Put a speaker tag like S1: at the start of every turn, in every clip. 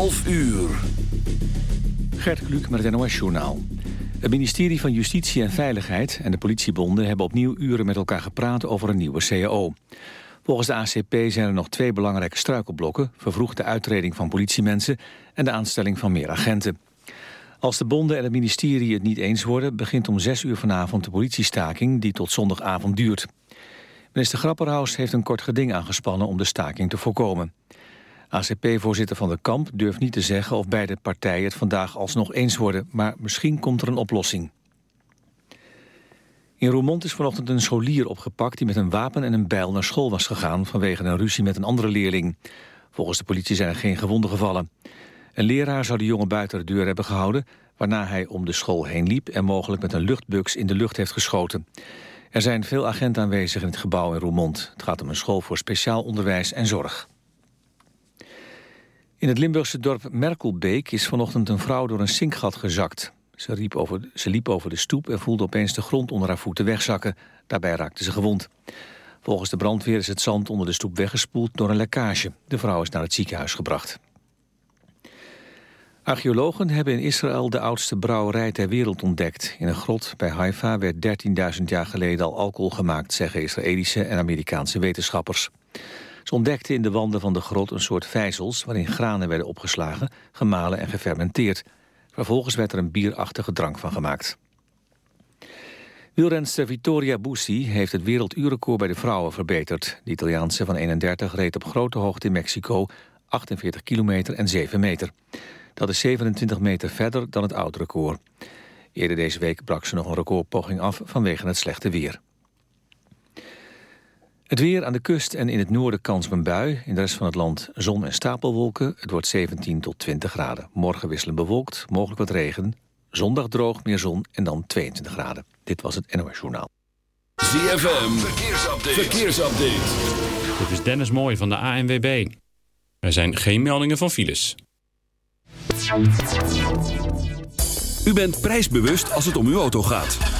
S1: 11 uur.
S2: Gert Kluk met het NOS-journaal. Het ministerie van Justitie en Veiligheid en de politiebonden... hebben opnieuw uren met elkaar gepraat over een nieuwe CAO. Volgens de ACP zijn er nog twee belangrijke struikelblokken... vervroegde uitreding van politiemensen... en de aanstelling van meer agenten. Als de bonden en het ministerie het niet eens worden... begint om zes uur vanavond de politiestaking... die tot zondagavond duurt. Minister Grapperhaus heeft een kort geding aangespannen... om de staking te voorkomen. ACP-voorzitter Van de Kamp durft niet te zeggen of beide partijen het vandaag alsnog eens worden, maar misschien komt er een oplossing. In Roermond is vanochtend een scholier opgepakt die met een wapen en een bijl naar school was gegaan vanwege een ruzie met een andere leerling. Volgens de politie zijn er geen gewonden gevallen. Een leraar zou de jongen buiten de deur hebben gehouden, waarna hij om de school heen liep en mogelijk met een luchtbux in de lucht heeft geschoten. Er zijn veel agenten aanwezig in het gebouw in Roermond. Het gaat om een school voor speciaal onderwijs en zorg. In het Limburgse dorp Merkelbeek is vanochtend een vrouw door een sinkgat gezakt. Ze, riep over, ze liep over de stoep en voelde opeens de grond onder haar voeten wegzakken. Daarbij raakte ze gewond. Volgens de brandweer is het zand onder de stoep weggespoeld door een lekkage. De vrouw is naar het ziekenhuis gebracht. Archeologen hebben in Israël de oudste brouwerij ter wereld ontdekt. In een grot bij Haifa werd 13.000 jaar geleden al alcohol gemaakt... zeggen Israëlische en Amerikaanse wetenschappers. Ze ontdekten in de wanden van de grot een soort vijzels... waarin granen werden opgeslagen, gemalen en gefermenteerd. Vervolgens werd er een bierachtige drank van gemaakt. Wielrenster Vittoria Bussi heeft het werelduurrecord bij de vrouwen verbeterd. De Italiaanse van 31 reed op grote hoogte in Mexico 48 kilometer en 7 meter. Dat is 27 meter verder dan het oude record. Eerder deze week brak ze nog een recordpoging af vanwege het slechte weer. Het weer aan de kust en in het noorden kans op een bui. In de rest van het land zon en stapelwolken. Het wordt 17 tot 20 graden. Morgen wisselen bewolkt, mogelijk wat regen. Zondag droog, meer zon en dan 22 graden. Dit was het NOS Journaal.
S1: ZFM, verkeersupdate. verkeersupdate.
S3: Dit is Dennis Mooij van de ANWB. Er zijn geen meldingen van files.
S1: U bent prijsbewust als het om uw auto gaat.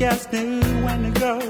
S4: Guest knew when to go.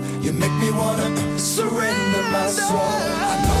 S5: me wanna surrender my soul. I know.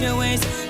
S6: Your ways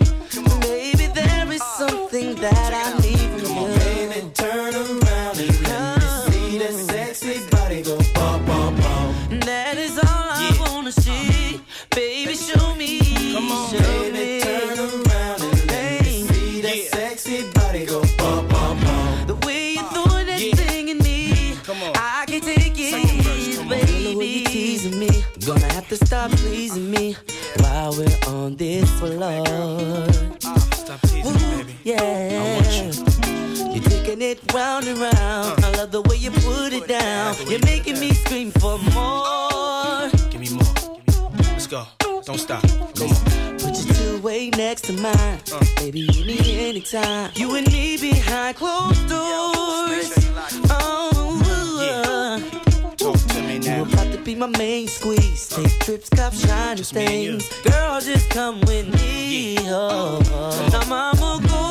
S7: Maybe there is something that I need from you.
S5: Baby, turn around and let me see that sexy body
S7: go bum, bum,
S8: bum. That is all I wanna see. Baby, show me. Come on, baby,
S7: turn around and let me see
S8: that sexy body go bum, bum, bum.
S7: The way you're doing this thing in me, I can't take it, baby. You teasing me, gonna have to stop pleasing me while we're on this floor. Round and round. I love the way you put it down. You're making me scream for more.
S8: Give me more. Let's go. Don't stop. Come on.
S7: Put your two way next to mine. Uh. Baby, you need anytime. You and me behind closed doors. Oh, uh.
S8: Talk to me
S7: you
S8: now.
S7: about to be my main squeeze. Uh. Take trips, cop shiny
S8: Just me and you.
S7: things. Girl, just come with me. Oh, oh. Now, mama, go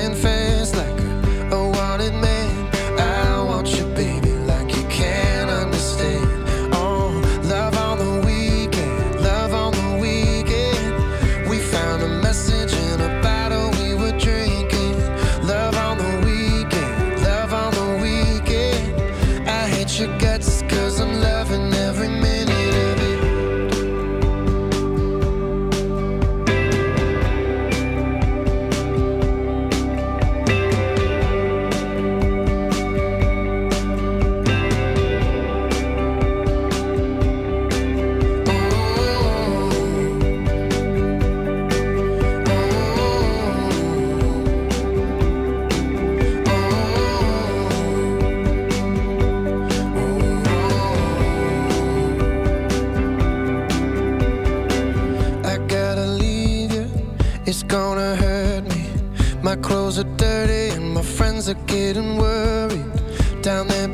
S5: clothes are dirty and my friends are getting worried. Down there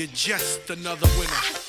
S9: You're just another winner.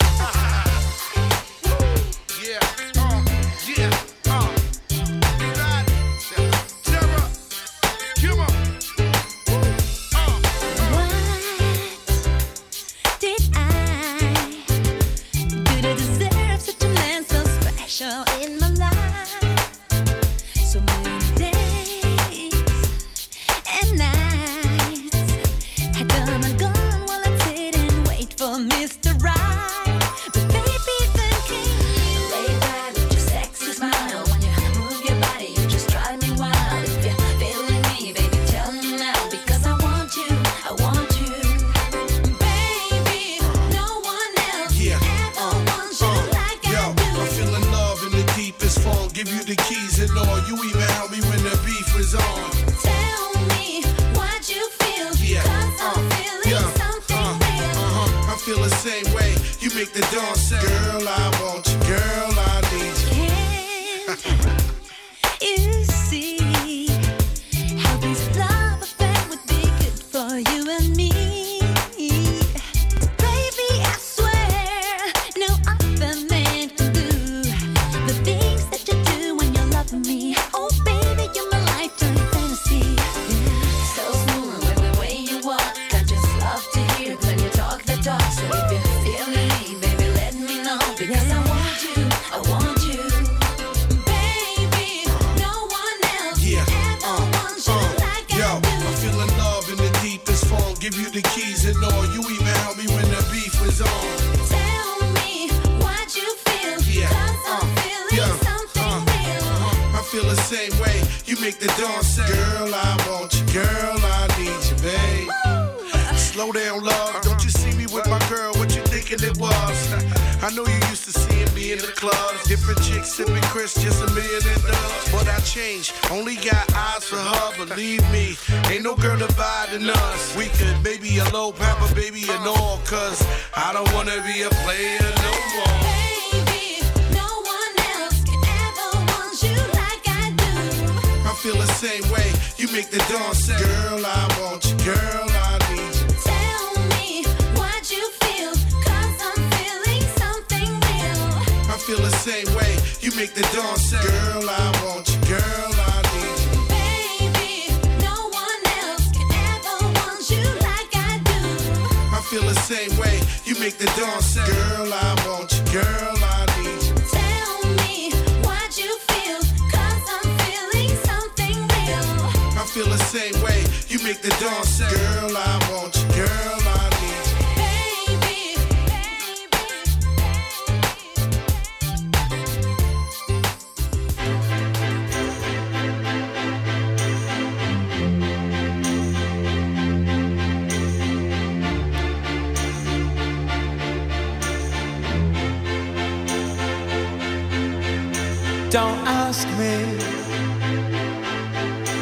S9: Give you the keys and all. You even helped me when the beef was on.
S10: Tell me you feel.
S9: Yeah.
S10: I'm uh,
S9: feeling
S10: something
S9: uh,
S10: real.
S9: Uh, the same way. You make the dawn Girl, I want you. Girl, I need you,
S11: babe. Slow down, love in the clubs. Different chicks sipping Chris, just a million and dubs. But I changed. Only got eyes for her. Believe me, ain't no girl dividing us. We could maybe a low papa, baby, and all. Cause I don't wanna be a player no more. Baby, no one else ever wants you like I do. I feel the same way. You make the dawn say, Girl, I want you. Girl, I feel the same way. You make the dawn say, Girl, I want you. Girl, I need Baby, no one else can ever want you. Like I do. I feel the same way. You make the dawn say, Girl, I want you. Girl, I need you.
S12: Tell me what you feel. Cause I
S13: feel the same way. You make the dawn say, Girl, I want you.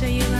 S12: say you